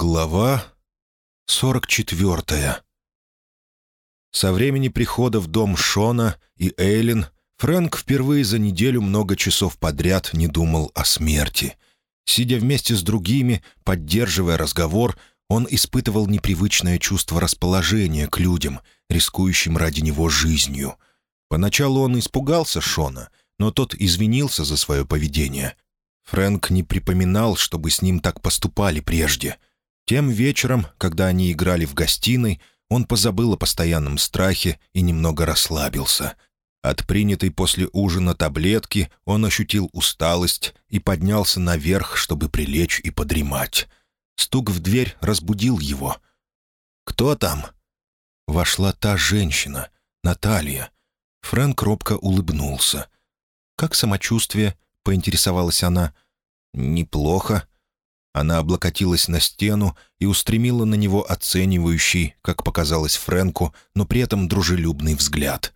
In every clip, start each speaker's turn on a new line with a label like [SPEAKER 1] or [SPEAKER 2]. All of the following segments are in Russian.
[SPEAKER 1] Глава 44 Со времени прихода в дом Шона и Эйлин Фрэнк впервые за неделю много часов подряд не думал о смерти. Сидя вместе с другими, поддерживая разговор, он испытывал непривычное чувство расположения к людям, рискующим ради него жизнью. Поначалу он испугался Шона, но тот извинился за свое поведение. Фрэнк не припоминал, чтобы с ним так поступали прежде — тем вечером, когда они играли в гостиной, он позабыл о постоянном страхе и немного расслабился. От принятой после ужина таблетки он ощутил усталость и поднялся наверх, чтобы прилечь и подремать. Стук в дверь разбудил его. «Кто там?» Вошла та женщина, Наталья. Фрэнк робко улыбнулся. «Как самочувствие?» — поинтересовалась она. «Неплохо», она облокотилась на стену и устремила на него оценивающий, как показалось Фрэнку, но при этом дружелюбный взгляд.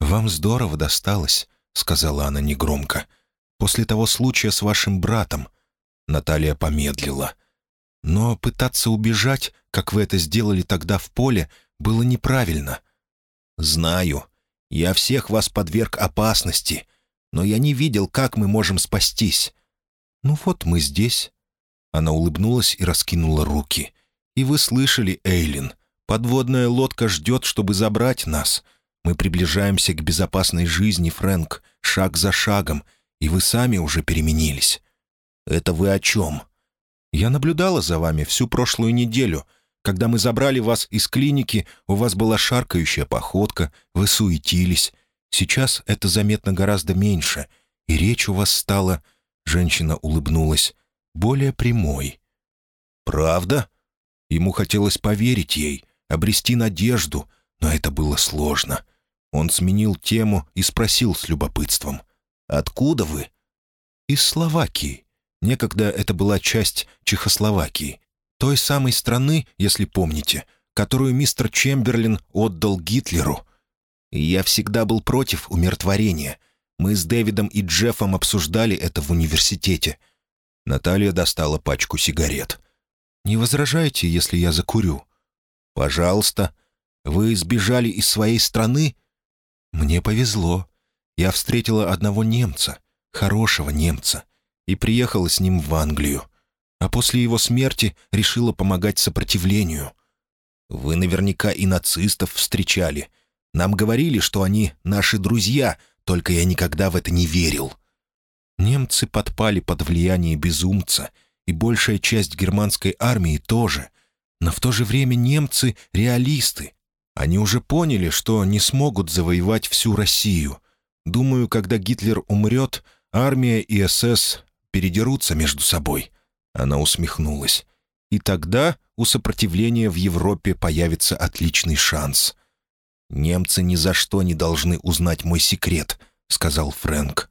[SPEAKER 1] «Вам здорово досталось», — сказала она негромко. «После того случая с вашим братом». Наталья помедлила. «Но пытаться убежать, как вы это сделали тогда в поле, было неправильно». «Знаю. Я всех вас подверг опасности, но я не видел, как мы можем спастись». «Ну вот мы здесь». Она улыбнулась и раскинула руки. «И вы слышали, Эйлин, подводная лодка ждет, чтобы забрать нас. Мы приближаемся к безопасной жизни, Фрэнк, шаг за шагом, и вы сами уже переменились». «Это вы о чем?» «Я наблюдала за вами всю прошлую неделю. Когда мы забрали вас из клиники, у вас была шаркающая походка, вы суетились. Сейчас это заметно гораздо меньше, и речь у вас стала...» Женщина улыбнулась более прямой. «Правда?» Ему хотелось поверить ей, обрести надежду, но это было сложно. Он сменил тему и спросил с любопытством. «Откуда вы?» «Из Словакии. Некогда это была часть Чехословакии. Той самой страны, если помните, которую мистер Чемберлин отдал Гитлеру. Я всегда был против умиротворения. Мы с Дэвидом и Джеффом обсуждали это в университете. Наталья достала пачку сигарет. «Не возражайте, если я закурю?» «Пожалуйста. Вы сбежали из своей страны?» «Мне повезло. Я встретила одного немца, хорошего немца, и приехала с ним в Англию. А после его смерти решила помогать сопротивлению». «Вы наверняка и нацистов встречали. Нам говорили, что они наши друзья, только я никогда в это не верил». Немцы подпали под влияние безумца, и большая часть германской армии тоже. Но в то же время немцы — реалисты. Они уже поняли, что не смогут завоевать всю Россию. Думаю, когда Гитлер умрет, армия и СС передерутся между собой. Она усмехнулась. И тогда у сопротивления в Европе появится отличный шанс. «Немцы ни за что не должны узнать мой секрет», — сказал Фрэнк.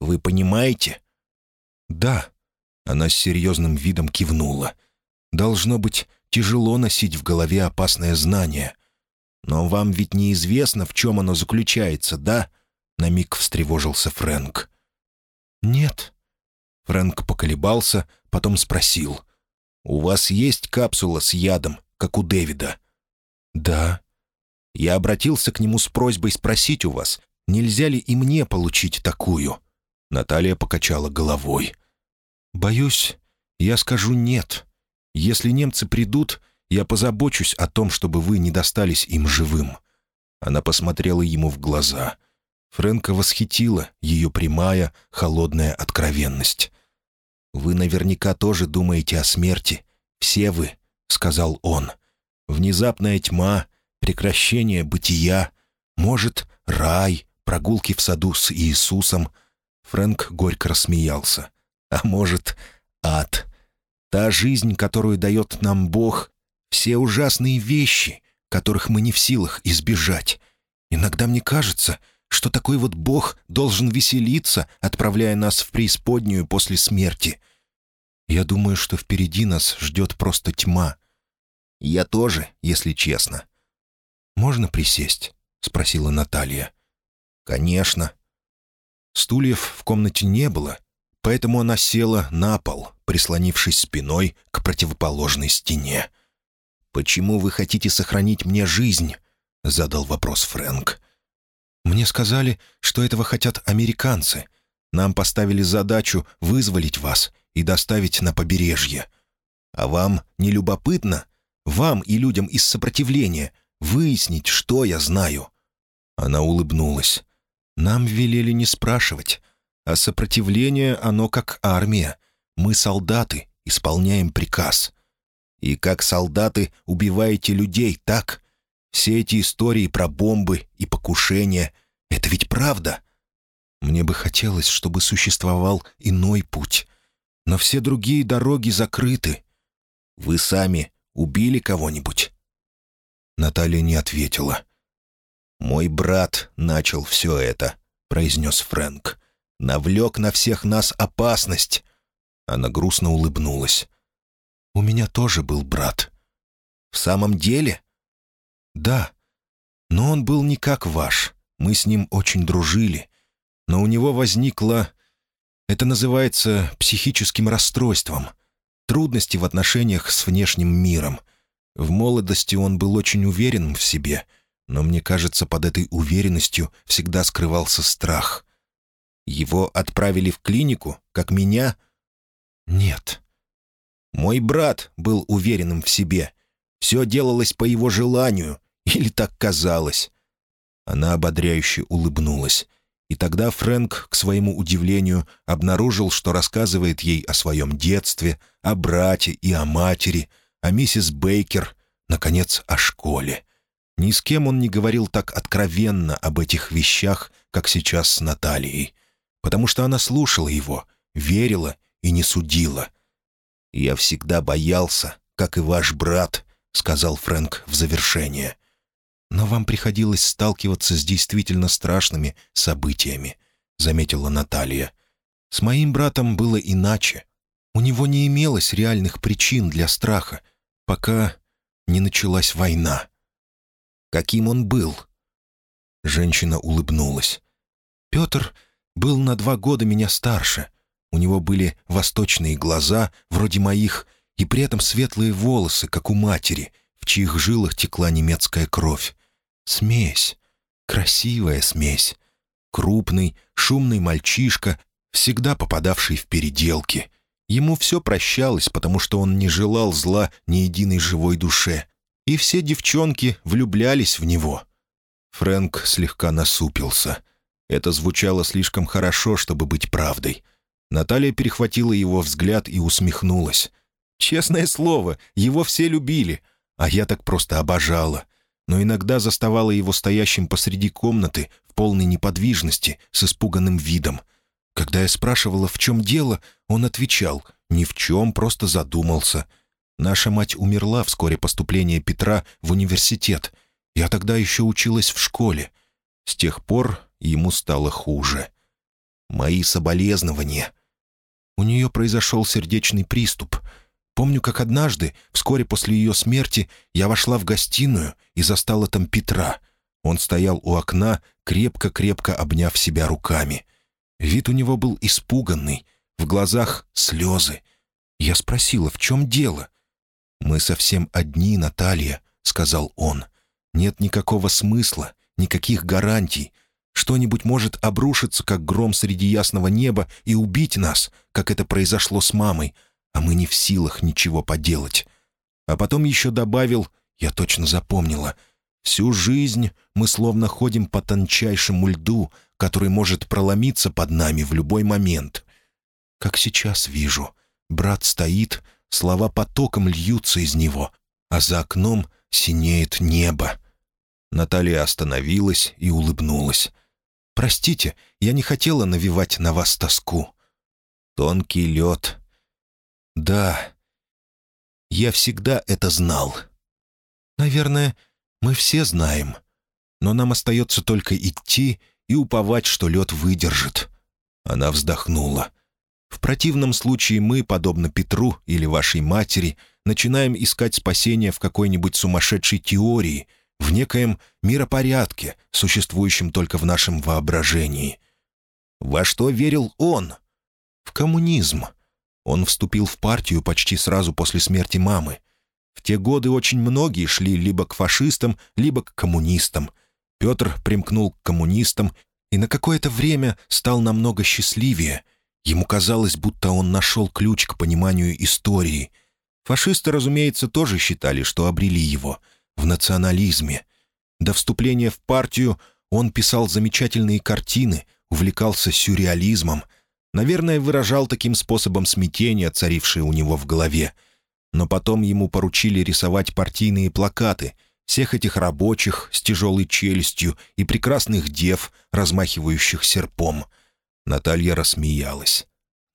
[SPEAKER 1] Вы понимаете?» «Да», — она с серьезным видом кивнула. «Должно быть тяжело носить в голове опасное знание. Но вам ведь неизвестно, в чем оно заключается, да?» На миг встревожился Фрэнк. «Нет». Фрэнк поколебался, потом спросил. «У вас есть капсула с ядом, как у Дэвида?» «Да». Я обратился к нему с просьбой спросить у вас, нельзя ли и мне получить такую. Наталья покачала головой. «Боюсь, я скажу «нет». Если немцы придут, я позабочусь о том, чтобы вы не достались им живым». Она посмотрела ему в глаза. Фрэнка восхитила ее прямая, холодная откровенность. «Вы наверняка тоже думаете о смерти. Все вы», — сказал он. «Внезапная тьма, прекращение бытия, может, рай, прогулки в саду с Иисусом — Фрэнк горько рассмеялся. «А может, ад? Та жизнь, которую дает нам Бог, все ужасные вещи, которых мы не в силах избежать. Иногда мне кажется, что такой вот Бог должен веселиться, отправляя нас в преисподнюю после смерти. Я думаю, что впереди нас ждет просто тьма. Я тоже, если честно». «Можно присесть?» — спросила Наталья. «Конечно», Стульев в комнате не было, поэтому она села на пол, прислонившись спиной к противоположной стене. «Почему вы хотите сохранить мне жизнь?» — задал вопрос Фрэнк. «Мне сказали, что этого хотят американцы. Нам поставили задачу вызволить вас и доставить на побережье. А вам не любопытно? Вам и людям из сопротивления выяснить, что я знаю?» Она улыбнулась. «Нам велели не спрашивать. А сопротивление, оно как армия. Мы солдаты, исполняем приказ. И как солдаты убиваете людей, так? Все эти истории про бомбы и покушения — это ведь правда?» Мне бы хотелось, чтобы существовал иной путь. Но все другие дороги закрыты. Вы сами убили кого-нибудь?» Наталья не ответила. «Мой брат начал все это», — произнес Фрэнк. «Навлек на всех нас опасность». Она грустно улыбнулась. «У меня тоже был брат». «В самом деле?» «Да. Но он был не как ваш. Мы с ним очень дружили но у него возникло... Это называется психическим расстройством. Трудности в отношениях с внешним миром. В молодости он был очень уверен в себе, но мне кажется, под этой уверенностью всегда скрывался страх. Его отправили в клинику, как меня? Нет. Мой брат был уверенным в себе. Все делалось по его желанию, или так казалось. Она ободряюще улыбнулась. И тогда Фрэнк, к своему удивлению, обнаружил, что рассказывает ей о своем детстве, о брате и о матери, о миссис Бейкер, наконец, о школе. Ни с кем он не говорил так откровенно об этих вещах, как сейчас с Натальей, потому что она слушала его, верила и не судила. «Я всегда боялся, как и ваш брат», — сказал Фрэнк в завершение. «Но вам приходилось сталкиваться с действительно страшными событиями», — заметила Наталья. «С моим братом было иначе. У него не имелось реальных причин для страха, пока не началась война». «Каким он был?» Женщина улыбнулась. «Петр был на два года меня старше. У него были восточные глаза, вроде моих, и при этом светлые волосы, как у матери, в чьих жилах текла немецкая кровь. Смесь. Красивая смесь. Крупный, шумный мальчишка, всегда попадавший в переделки. Ему все прощалось, потому что он не желал зла ни единой живой душе. И все девчонки влюблялись в него. Фрэнк слегка насупился. Это звучало слишком хорошо, чтобы быть правдой. Наталья перехватила его взгляд и усмехнулась. «Честное слово, его все любили, а я так просто обожала но иногда заставала его стоящим посреди комнаты в полной неподвижности, с испуганным видом. Когда я спрашивала, в чем дело, он отвечал «ни в чем, просто задумался». Наша мать умерла вскоре поступления Петра в университет. Я тогда еще училась в школе. С тех пор ему стало хуже. Мои соболезнования. У нее произошел сердечный приступ — Помню, как однажды, вскоре после ее смерти, я вошла в гостиную и застала там Петра. Он стоял у окна, крепко-крепко обняв себя руками. Вид у него был испуганный, в глазах слезы. Я спросила, в чем дело? «Мы совсем одни, Наталья», — сказал он. «Нет никакого смысла, никаких гарантий. Что-нибудь может обрушиться, как гром среди ясного неба, и убить нас, как это произошло с мамой, а мы не в силах ничего поделать. А потом еще добавил, я точно запомнила, всю жизнь мы словно ходим по тончайшему льду, который может проломиться под нами в любой момент. Как сейчас вижу, брат стоит, слова потоком льются из него, а за окном синеет небо. Наталья остановилась и улыбнулась. «Простите, я не хотела навевать на вас тоску». Тонкий лед «Да, я всегда это знал. Наверное, мы все знаем. Но нам остается только идти и уповать, что лед выдержит». Она вздохнула. «В противном случае мы, подобно Петру или вашей матери, начинаем искать спасение в какой-нибудь сумасшедшей теории, в некоем миропорядке, существующем только в нашем воображении. Во что верил он? В коммунизм. Он вступил в партию почти сразу после смерти мамы. В те годы очень многие шли либо к фашистам, либо к коммунистам. Петр примкнул к коммунистам и на какое-то время стал намного счастливее. Ему казалось, будто он нашел ключ к пониманию истории. Фашисты, разумеется, тоже считали, что обрели его в национализме. До вступления в партию он писал замечательные картины, увлекался сюрреализмом. Наверное, выражал таким способом смятение, царившее у него в голове. Но потом ему поручили рисовать партийные плакаты — всех этих рабочих с тяжелой челюстью и прекрасных дев, размахивающих серпом. Наталья рассмеялась.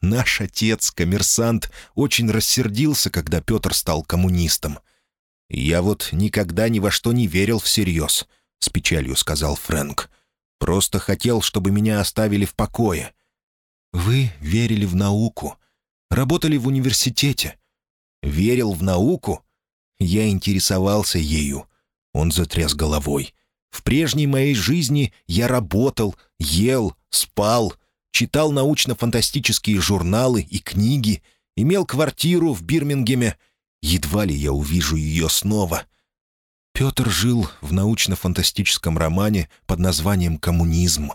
[SPEAKER 1] «Наш отец, коммерсант, очень рассердился, когда Петр стал коммунистом. Я вот никогда ни во что не верил всерьез», — с печалью сказал Фрэнк. «Просто хотел, чтобы меня оставили в покое». «Вы верили в науку, работали в университете». «Верил в науку?» Я интересовался ею. Он затряс головой. «В прежней моей жизни я работал, ел, спал, читал научно-фантастические журналы и книги, имел квартиру в Бирмингеме. Едва ли я увижу ее снова». Петр жил в научно-фантастическом романе под названием «Коммунизм»,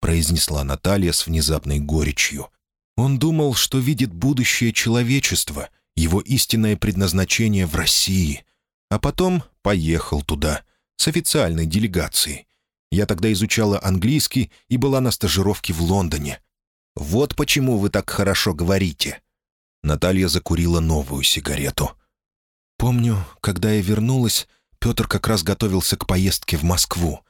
[SPEAKER 1] произнесла Наталья с внезапной горечью. Он думал, что видит будущее человечества, его истинное предназначение в России. А потом поехал туда, с официальной делегацией. Я тогда изучала английский и была на стажировке в Лондоне. Вот почему вы так хорошо говорите». Наталья закурила новую сигарету. «Помню, когда я вернулась, Петр как раз готовился к поездке в Москву.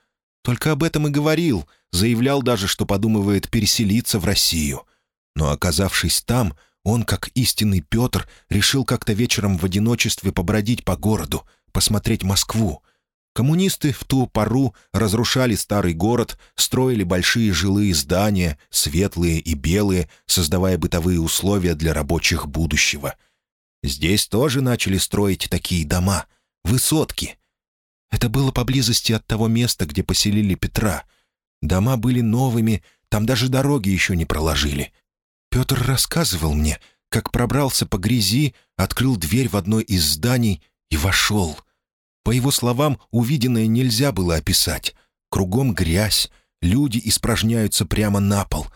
[SPEAKER 1] Только об этом и говорил, заявлял даже, что подумывает переселиться в Россию. Но оказавшись там, он, как истинный Петр, решил как-то вечером в одиночестве побродить по городу, посмотреть Москву. Коммунисты в ту пору разрушали старый город, строили большие жилые здания, светлые и белые, создавая бытовые условия для рабочих будущего. Здесь тоже начали строить такие дома, высотки. Это было поблизости от того места, где поселили Петра. Дома были новыми, там даже дороги еще не проложили. Петр рассказывал мне, как пробрался по грязи, открыл дверь в одно из зданий и вошел. По его словам, увиденное нельзя было описать. Кругом грязь, люди испражняются прямо на пол.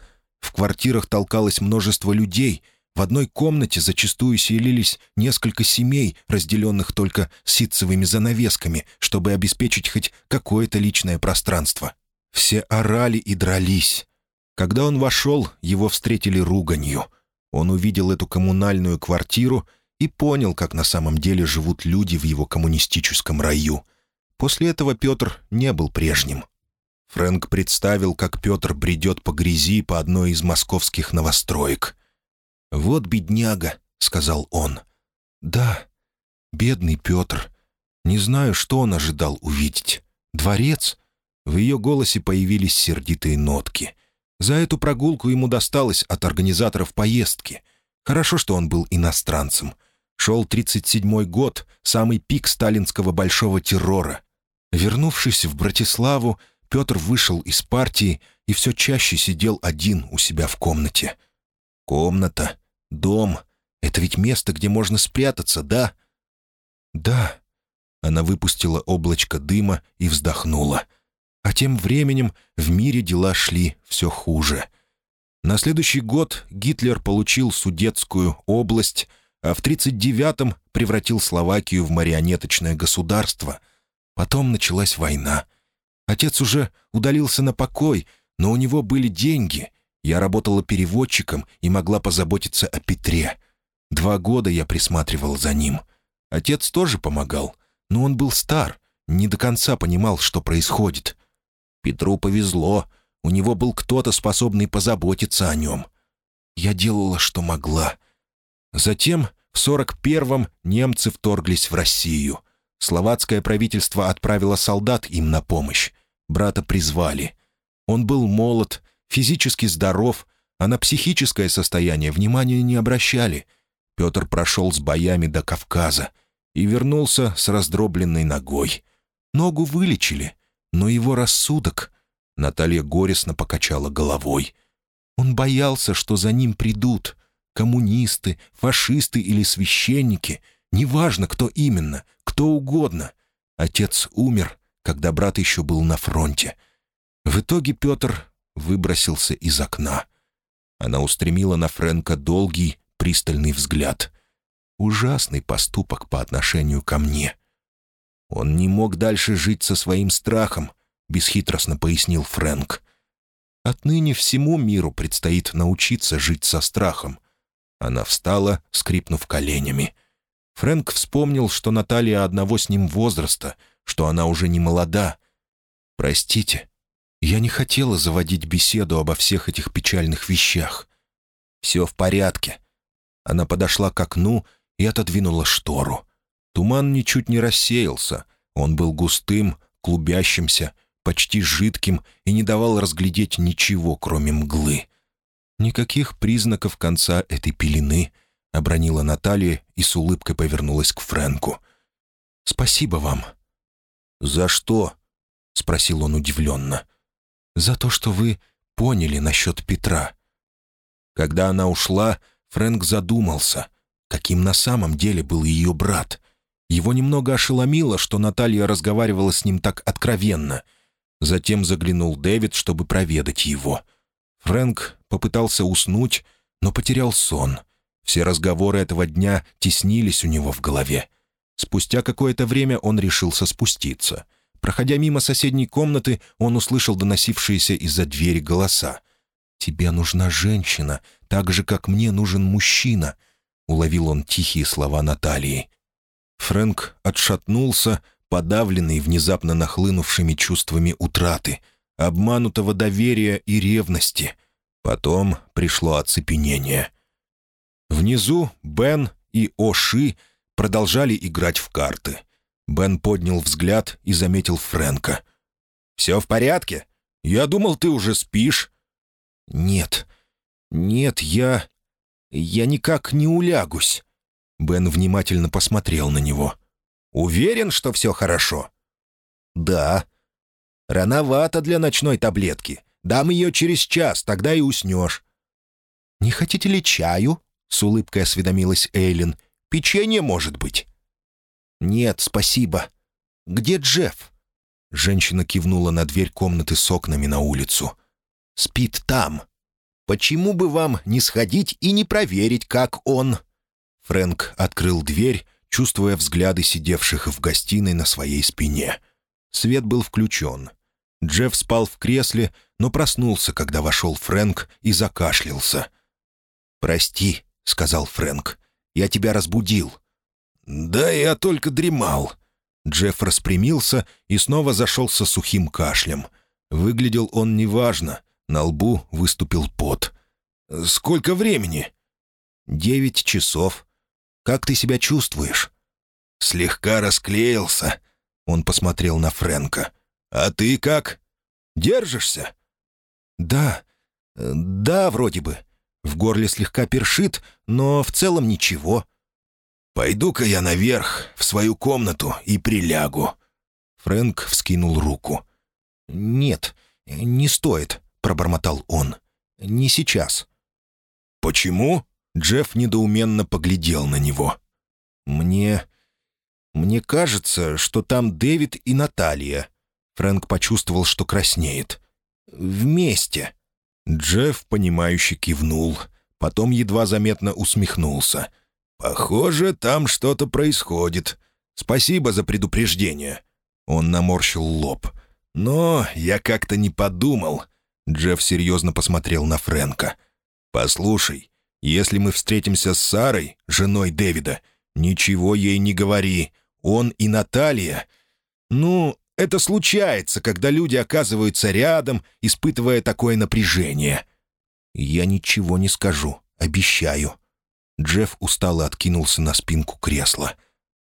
[SPEAKER 1] В квартирах толкалось множество людей. В одной комнате зачастую селились несколько семей, разделенных только ситцевыми занавесками, чтобы обеспечить хоть какое-то личное пространство. Все орали и дрались. Когда он вошел, его встретили руганью. Он увидел эту коммунальную квартиру и понял, как на самом деле живут люди в его коммунистическом раю. После этого Петр не был прежним. Фрэнк представил, как Петр бредет по грязи по одной из московских новостроек. «Вот бедняга», — сказал он. «Да, бедный Петр. Не знаю, что он ожидал увидеть. Дворец?» В ее голосе появились сердитые нотки — за эту прогулку ему досталось от организаторов поездки. Хорошо, что он был иностранцем. Шел 37-й год, самый пик сталинского большого террора. Вернувшись в Братиславу, Петр вышел из партии и все чаще сидел один у себя в комнате. Комната, дом — это ведь место, где можно спрятаться, да? Да. Она выпустила облачко дыма и вздохнула — а тем временем в мире дела шли все хуже. На следующий год Гитлер получил Судетскую область, а в 1939-м превратил Словакию в марионеточное государство. Потом началась война. Отец уже удалился на покой, но у него были деньги. Я работала переводчиком и могла позаботиться о Петре. Два года я присматривал за ним. Отец тоже помогал, но он был стар, не до конца понимал, что происходит. Петру повезло. У него был кто-то, способный позаботиться о нем. Я делала, что могла. Затем, в 41-м, немцы вторглись в Россию. Словацкое правительство отправило солдат им на помощь. Брата призвали. Он был молод, физически здоров, а на психическое состояние внимания не обращали. Петр прошел с боями до Кавказа и вернулся с раздробленной ногой. Ногу вылечили — но его рассудок... Наталья горестно покачала головой. Он боялся, что за ним придут. Коммунисты, фашисты или священники, неважно, кто именно, кто угодно. Отец умер, когда брат еще был на фронте. В итоге Петр выбросился из окна. Она устремила на Фрэнка долгий, пристальный взгляд. Ужасный поступок по отношению ко мне. Он не мог дальше жить со своим страхом, бесхитростно пояснил Фрэнк. Отныне всему миру предстоит научиться жить со страхом. Она встала, скрипнув коленями. Фрэнк вспомнил, что Наталья одного с ним возраста, что она уже не молода. «Простите, я не хотела заводить беседу обо всех этих печальных вещах. Все в порядке». Она подошла к окну и отодвинула штору. Туман ничуть не рассеялся. Он был густым, клубящимся, почти жидким и не давал разглядеть ничего, кроме мглы. «Никаких признаков конца этой пелены», — обронила Наталья и с улыбкой повернулась к Фрэнку. «Спасибо вам». «За что?» — спросил он удивленно. «За то, что вы поняли насчет Петра». Когда она ушла, Фрэнк задумался, каким на самом деле был ее брат. Его немного ошеломило, что Наталья разговаривала с ним так откровенно — Затем заглянул Дэвид, чтобы проведать его. Фрэнк попытался уснуть, но потерял сон. Все разговоры этого дня теснились у него в голове. Спустя какое-то время он решился спуститься. Проходя мимо соседней комнаты, он услышал доносившиеся из-за двери голоса. «Тебе нужна женщина, так же, как мне нужен мужчина», — уловил он тихие слова Натальи. Фрэнк отшатнулся, подавленный внезапно нахлынувшими чувствами утраты, обманутого доверия и ревности. Потом пришло оцепенение. Внизу Бен и Оши продолжали играть в карты. Бен поднял взгляд и заметил Фрэнка. «Все в порядке? Я думал, ты уже спишь». «Нет, нет, я... я никак не улягусь». Бен внимательно посмотрел на него. Уверен, что все хорошо?» «Да». «Рановато для ночной таблетки. Дам ее через час, тогда и уснешь». «Не хотите ли чаю?» — с улыбкой осведомилась Эйлин. «Печенье, может быть?» «Нет, спасибо. Где Джефф?» Женщина кивнула на дверь комнаты с окнами на улицу. «Спит там. Почему бы вам не сходить и не проверить, как он?» Фрэнк открыл дверь чувствуя взгляды сидевших в гостиной на своей спине. Свет был включен. Джефф спал в кресле, но проснулся, когда вошел Фрэнк и закашлялся. «Прости», — сказал Фрэнк, — «я тебя разбудил». «Да, я только дремал». Джефф распрямился и снова зашелся сухим кашлем. Выглядел он неважно, на лбу выступил пот. «Сколько времени?» «Девять часов. Как ты себя чувствуешь?» «Слегка расклеился», — он посмотрел на Фрэнка. «А ты как? Держишься?» «Да, да, вроде бы. В горле слегка першит, но в целом ничего». «Пойду-ка я наверх, в свою комнату, и прилягу». Фрэнк вскинул руку. «Нет, не стоит», — пробормотал он. «Не сейчас». «Почему?» Джефф недоуменно поглядел на него. «Мне... мне кажется, что там Дэвид и Наталья». Фрэнк почувствовал, что краснеет. «Вместе». Джефф, понимающе кивнул. Потом едва заметно усмехнулся. «Похоже, там что-то происходит. Спасибо за предупреждение». Он наморщил лоб. «Но я как-то не подумал». Джефф серьезно посмотрел на Фрэнка. «Послушай, если мы встретимся с Сарой, женой Дэвида, ничего ей не говори. Он и Наталья. Ну, это случается, когда люди оказываются рядом, испытывая такое напряжение. Я ничего не скажу, обещаю. Джефф устало откинулся на спинку кресла.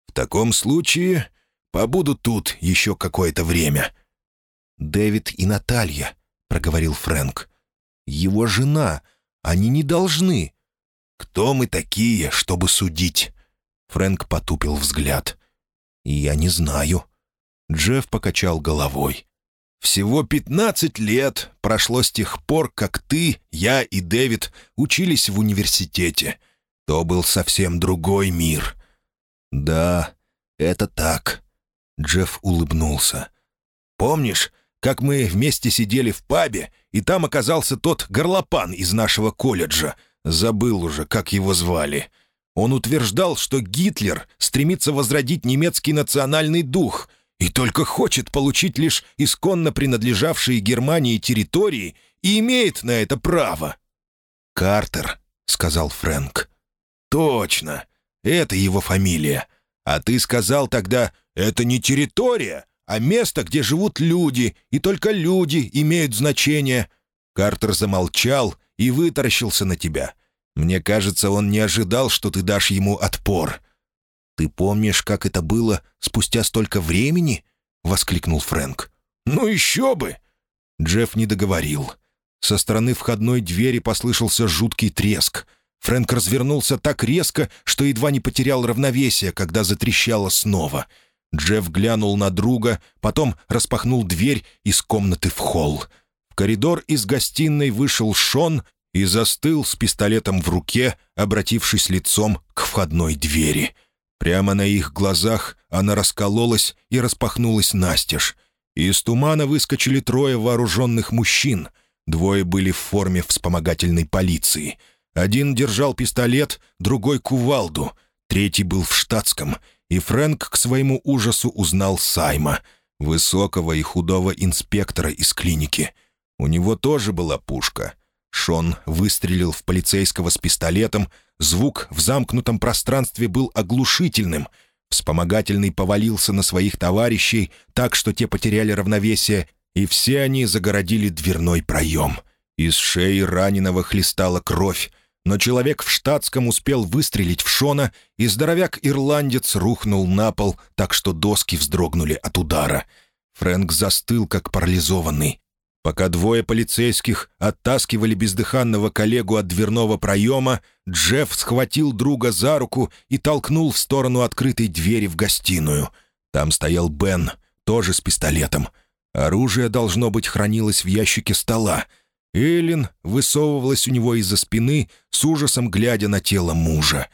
[SPEAKER 1] «В таком случае побуду тут еще какое-то время». «Дэвид и Наталья», — проговорил Фрэнк. «Его жена. Они не должны. «Кто мы такие, чтобы судить?» Фрэнк потупил взгляд. «Я не знаю». Джефф покачал головой. «Всего пятнадцать лет прошло с тех пор, как ты, я и Дэвид учились в университете. То был совсем другой мир. «Да, это так», — Джефф улыбнулся. «Помнишь, как мы вместе сидели в пабе, и там оказался тот горлопан из нашего колледжа? Забыл уже, как его звали. Он утверждал, что Гитлер стремится возродить немецкий национальный дух и только хочет получить лишь исконно принадлежавшие Германии территории и имеет на это право». «Картер», — сказал Фрэнк. «Точно. Это его фамилия. А ты сказал тогда, это не территория, а место, где живут люди, и только люди имеют значение». Картер замолчал и вытаращился на тебя. Мне кажется, он не ожидал, что ты дашь ему отпор. «Ты помнишь, как это было спустя столько времени?» — воскликнул Фрэнк. «Ну еще бы!» Джефф не договорил. Со стороны входной двери послышался жуткий треск — Фрэнк развернулся так резко, что едва не потерял равновесие, когда затрещало снова. Джефф глянул на друга, потом распахнул дверь из комнаты в холл. В коридор из гостиной вышел Шон и застыл с пистолетом в руке, обратившись лицом к входной двери. Прямо на их глазах она раскололась и распахнулась настежь. Из тумана выскочили трое вооруженных мужчин. Двое были в форме вспомогательной полиции — один держал пистолет, другой — кувалду, третий был в штатском, и Фрэнк к своему ужасу узнал Сайма, высокого и худого инспектора из клиники. У него тоже была пушка. Шон выстрелил в полицейского с пистолетом, звук в замкнутом пространстве был оглушительным. Вспомогательный повалился на своих товарищей так, что те потеряли равновесие, и все они загородили дверной проем. Из шеи раненого хлестала кровь, но человек в штатском успел выстрелить в Шона, и здоровяк-ирландец рухнул на пол, так что доски вздрогнули от удара. Фрэнк застыл, как парализованный. Пока двое полицейских оттаскивали бездыханного коллегу от дверного проема, Джефф схватил друга за руку и толкнул в сторону открытой двери в гостиную. Там стоял Бен, тоже с пистолетом. Оружие, должно быть, хранилось в ящике стола — Эллен высовывалась у него из-за спины, с ужасом глядя на тело мужа.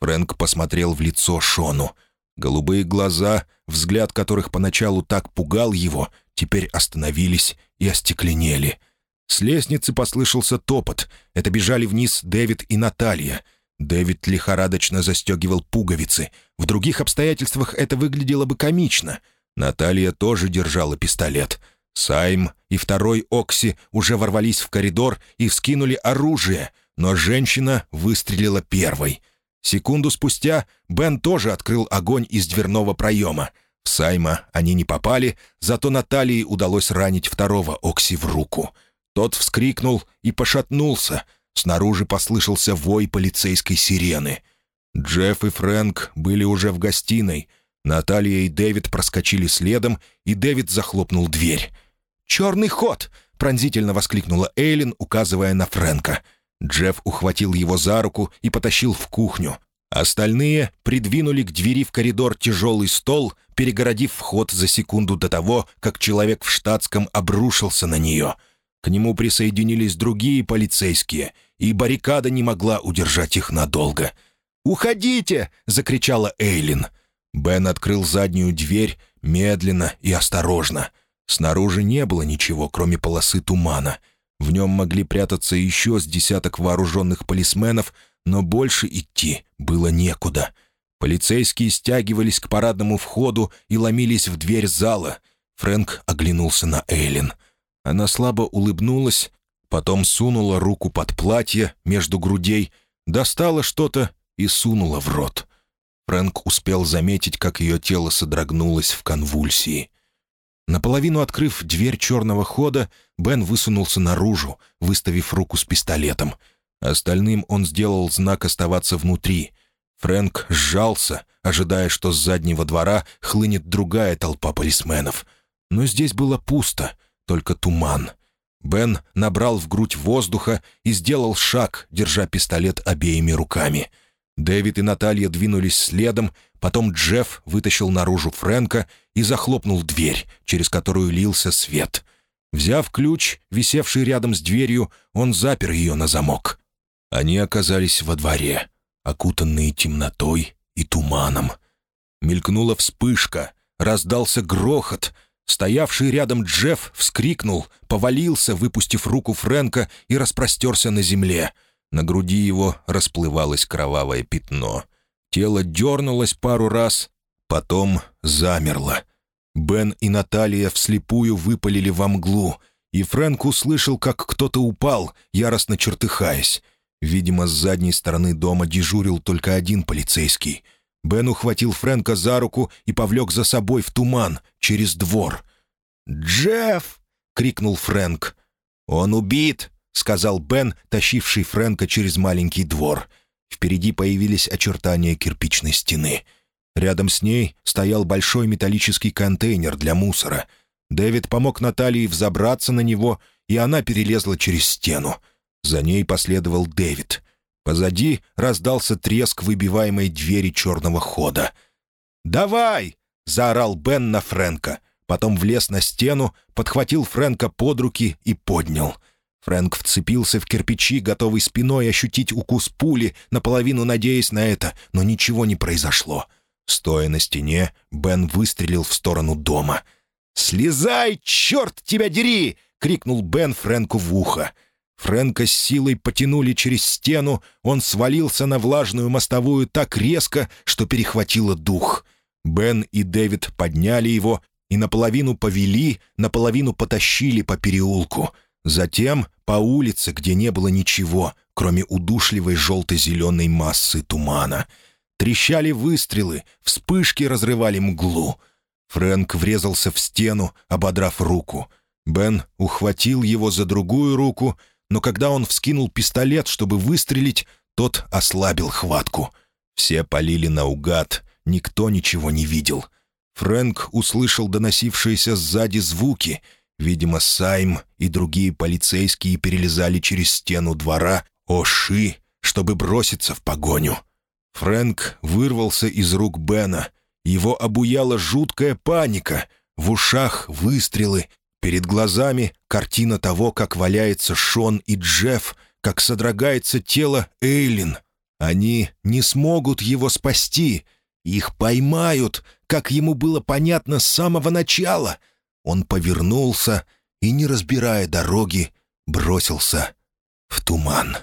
[SPEAKER 1] Фрэнк посмотрел в лицо Шону. Голубые глаза, взгляд которых поначалу так пугал его, теперь остановились и остекленели. С лестницы послышался топот. Это бежали вниз Дэвид и Наталья. Дэвид лихорадочно застегивал пуговицы. В других обстоятельствах это выглядело бы комично. Наталья тоже держала пистолет — Сайм и второй Окси уже ворвались в коридор и вскинули оружие, но женщина выстрелила первой. Секунду спустя Бен тоже открыл огонь из дверного проема. В Сайма они не попали, зато Наталье удалось ранить второго Окси в руку. Тот вскрикнул и пошатнулся. Снаружи послышался вой полицейской сирены. Джефф и Фрэнк были уже в гостиной. Наталья и Дэвид проскочили следом, и Дэвид захлопнул дверь. «Черный ход!» — пронзительно воскликнула Эйлин, указывая на Фрэнка. Джефф ухватил его за руку и потащил в кухню. Остальные придвинули к двери в коридор тяжелый стол, перегородив вход за секунду до того, как человек в штатском обрушился на нее. К нему присоединились другие полицейские, и баррикада не могла удержать их надолго. «Уходите!» — закричала Эйлин. Бен открыл заднюю дверь медленно и осторожно — Снаружи не было ничего, кроме полосы тумана. В нем могли прятаться еще с десяток вооруженных полисменов, но больше идти было некуда. Полицейские стягивались к парадному входу и ломились в дверь зала. Фрэнк оглянулся на Эйлин. Она слабо улыбнулась, потом сунула руку под платье между грудей, достала что-то и сунула в рот. Фрэнк успел заметить, как ее тело содрогнулось в конвульсии. Наполовину открыв дверь черного хода, Бен высунулся наружу, выставив руку с пистолетом. Остальным он сделал знак оставаться внутри. Фрэнк сжался, ожидая, что с заднего двора хлынет другая толпа полисменов. Но здесь было пусто, только туман. Бен набрал в грудь воздуха и сделал шаг, держа пистолет обеими руками — Дэвид и Наталья двинулись следом, потом Джефф вытащил наружу Фрэнка и захлопнул дверь, через которую лился свет. Взяв ключ, висевший рядом с дверью, он запер ее на замок. Они оказались во дворе. окутанные темнотой и туманом. Мелькнула вспышка, раздался грохот. Стоявший рядом Джефф вскрикнул, повалился, выпустив руку Фрэнка и распростерся на земле. На груди его расплывалось кровавое пятно. Тело дернулось пару раз, потом замерло. Бен и Наталья вслепую выпалили во мглу, и Фрэнк услышал, как кто-то упал, яростно чертыхаясь. Видимо, с задней стороны дома дежурил только один полицейский. Бен ухватил Фрэнка за руку и повлек за собой в туман, через двор. «Джефф!» — крикнул Фрэнк. «Он убит!» — сказал Бен, тащивший Фрэнка через маленький двор. Впереди появились очертания кирпичной стены. Рядом с ней стоял большой металлический контейнер для мусора. Дэвид помог Наталье взобраться на него, и она перелезла через стену. За ней последовал Дэвид. Позади раздался треск выбиваемой двери черного хода. «Давай!» — заорал Бен на Фрэнка. Потом влез на стену, подхватил Фрэнка под руки и поднял. Фрэнк вцепился в кирпичи, готовый спиной ощутить укус пули, наполовину надеясь на это, но ничего не произошло. Стоя на стене, Бен выстрелил в сторону дома. «Слезай, черт тебя дери!» — крикнул Бен Фрэнку в ухо. Фрэнка с силой потянули через стену, он свалился на влажную мостовую так резко, что перехватило дух. Бен и Дэвид подняли его и наполовину повели, наполовину потащили по переулку. Затем по улице, где не было ничего, кроме удушливой желто-зеленой массы тумана. Трещали выстрелы, вспышки разрывали мглу. Фрэнк врезался в стену, ободрав руку. Бен ухватил его за другую руку, но когда он вскинул пистолет, чтобы выстрелить, тот ослабил хватку. Все полили наугад, никто ничего не видел — Фрэнк услышал доносившиеся сзади звуки. Видимо, Сайм и другие полицейские перелезали через стену двора Оши, чтобы броситься в погоню. Фрэнк вырвался из рук Бена. Его обуяла жуткая паника. В ушах выстрелы. Перед глазами картина того, как валяется Шон и Джефф, как содрогается тело Эйлин. Они не смогут его спасти — их поймают, как ему было понятно с самого начала. Он повернулся и, не разбирая дороги, бросился в туман.